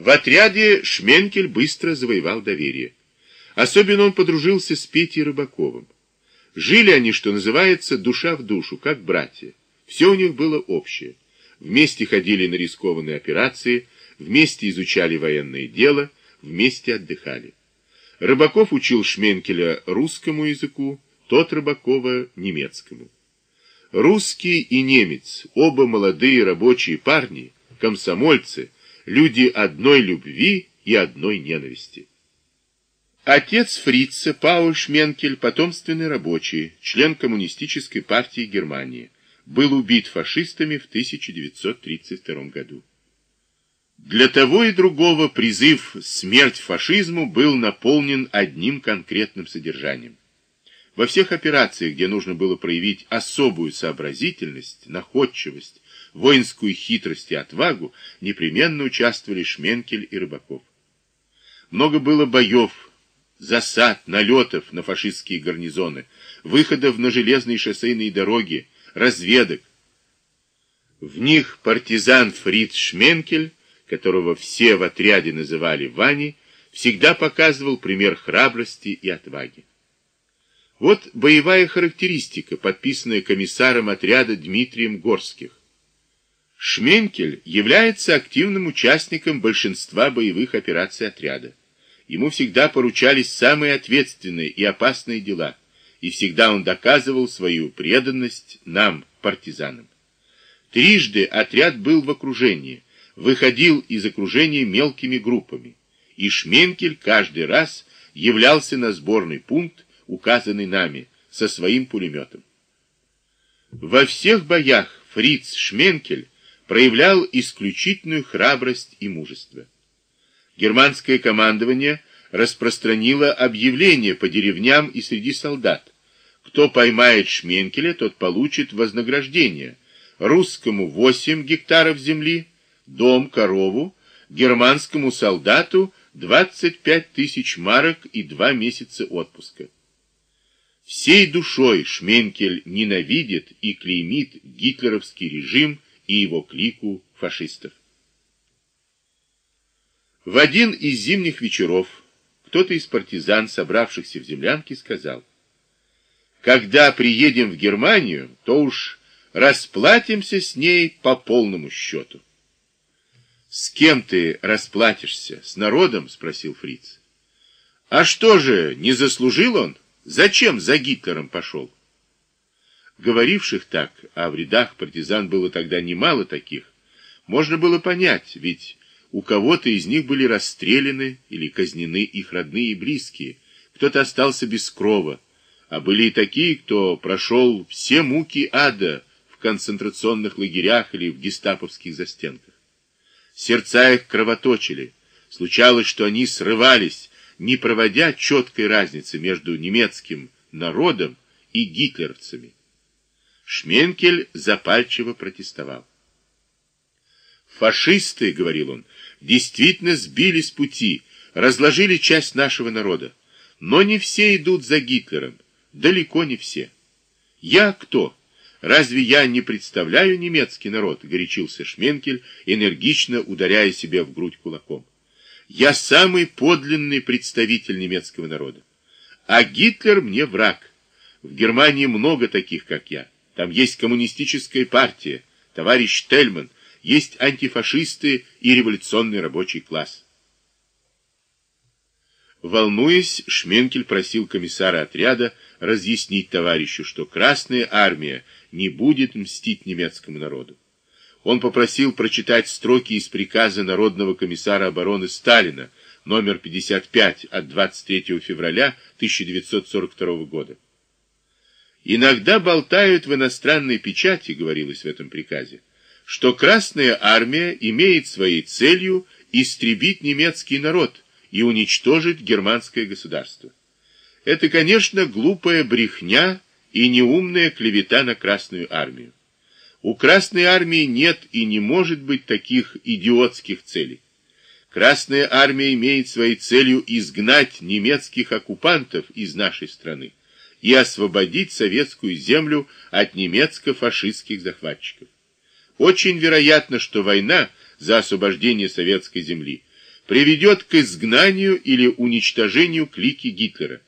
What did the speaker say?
В отряде Шменкель быстро завоевал доверие. Особенно он подружился с Петей Рыбаковым. Жили они, что называется, душа в душу, как братья. Все у них было общее. Вместе ходили на рискованные операции, вместе изучали военное дело, вместе отдыхали. Рыбаков учил Шменкеля русскому языку, тот Рыбакова немецкому. Русский и немец, оба молодые рабочие парни, комсомольцы, люди одной любви и одной ненависти. Отец фрица Пауль Шменкель, потомственный рабочий, член коммунистической партии Германии, был убит фашистами в 1932 году. Для того и другого призыв «Смерть фашизму» был наполнен одним конкретным содержанием. Во всех операциях, где нужно было проявить особую сообразительность, находчивость, воинскую хитрость и отвагу, непременно участвовали Шменкель и Рыбаков. Много было боев, засад, налетов на фашистские гарнизоны, выходов на железные шоссейные дороги, разведок. В них партизан Фриц Шменкель, которого все в отряде называли Ваней, всегда показывал пример храбрости и отваги. Вот боевая характеристика, подписанная комиссаром отряда Дмитрием Горских. Шменкель является активным участником большинства боевых операций отряда. Ему всегда поручались самые ответственные и опасные дела, и всегда он доказывал свою преданность нам, партизанам. Трижды отряд был в окружении, выходил из окружения мелкими группами, и Шменкель каждый раз являлся на сборный пункт, указанный нами, со своим пулеметом. Во всех боях фриц Шменкель проявлял исключительную храбрость и мужество. Германское командование распространило объявление по деревням и среди солдат. Кто поймает Шменкеля, тот получит вознаграждение. Русскому 8 гектаров земли, дом, корову, германскому солдату 25 тысяч марок и два месяца отпуска. Всей душой Шменкель ненавидит и клеймит гитлеровский режим и его клику фашистов. В один из зимних вечеров кто-то из партизан, собравшихся в землянке, сказал, «Когда приедем в Германию, то уж расплатимся с ней по полному счету». «С кем ты расплатишься? С народом?» — спросил фриц. «А что же, не заслужил он?» Зачем за Гитлером пошел? Говоривших так, а в рядах партизан было тогда немало таких, можно было понять, ведь у кого-то из них были расстреляны или казнены их родные и близкие, кто-то остался без крова, а были и такие, кто прошел все муки ада в концентрационных лагерях или в гестаповских застенках. Сердца их кровоточили, случалось, что они срывались, не проводя четкой разницы между немецким народом и гитлеровцами. Шменкель запальчиво протестовал. «Фашисты, — говорил он, — действительно сбили с пути, разложили часть нашего народа, но не все идут за Гитлером, далеко не все. Я кто? Разве я не представляю немецкий народ?» — горячился Шменкель, энергично ударяя себя в грудь кулаком. Я самый подлинный представитель немецкого народа. А Гитлер мне враг. В Германии много таких, как я. Там есть коммунистическая партия, товарищ Тельман, есть антифашисты и революционный рабочий класс. Волнуясь, Шменкель просил комиссара отряда разъяснить товарищу, что Красная Армия не будет мстить немецкому народу он попросил прочитать строки из приказа Народного комиссара обороны Сталина номер 55 от 23 февраля 1942 года. Иногда болтают в иностранной печати, говорилось в этом приказе, что Красная Армия имеет своей целью истребить немецкий народ и уничтожить германское государство. Это, конечно, глупая брехня и неумная клевета на Красную Армию. У Красной Армии нет и не может быть таких идиотских целей. Красная Армия имеет своей целью изгнать немецких оккупантов из нашей страны и освободить советскую землю от немецко-фашистских захватчиков. Очень вероятно, что война за освобождение советской земли приведет к изгнанию или уничтожению клики Гитлера.